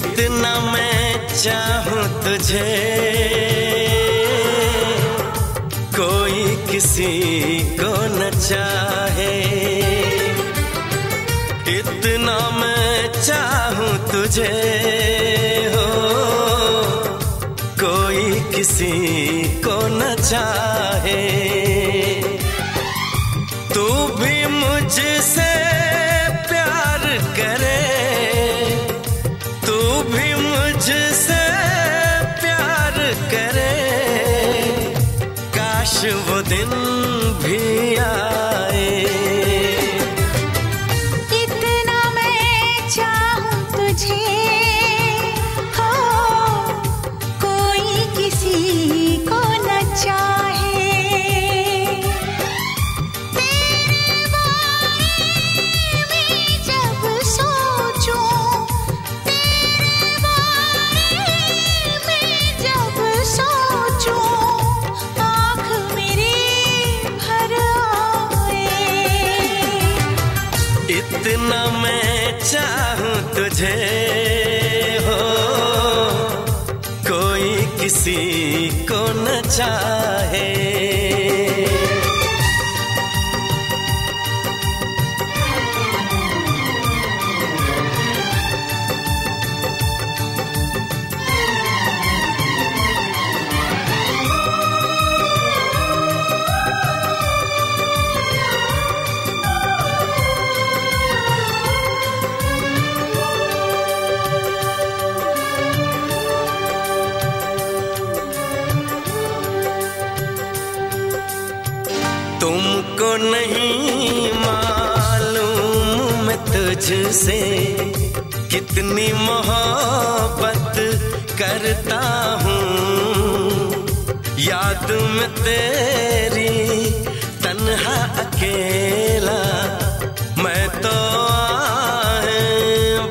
इतना मैं चाहूँ तुझे। कोई किसी को न चाहे। इतना मैं चाहूँ तुझे हो। कोई किसी को न चाहे। तू भी मुझसे काश वो दिन भी आए चाहूँ तुझे हो। कोई किसी को न चाहे। नहीं मालूम मैं तुझसे कितनी मोहब्बत करता हूँ। याद में तेरी तन्हा अकेला मैं तो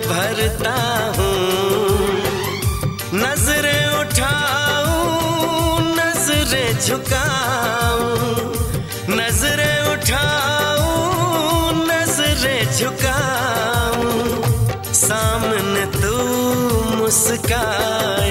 भरता हूँ। नज़रें उठाऊं, नज़रें झुकाऊं नज़रें सामने तू मुस्काए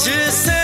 मुझसे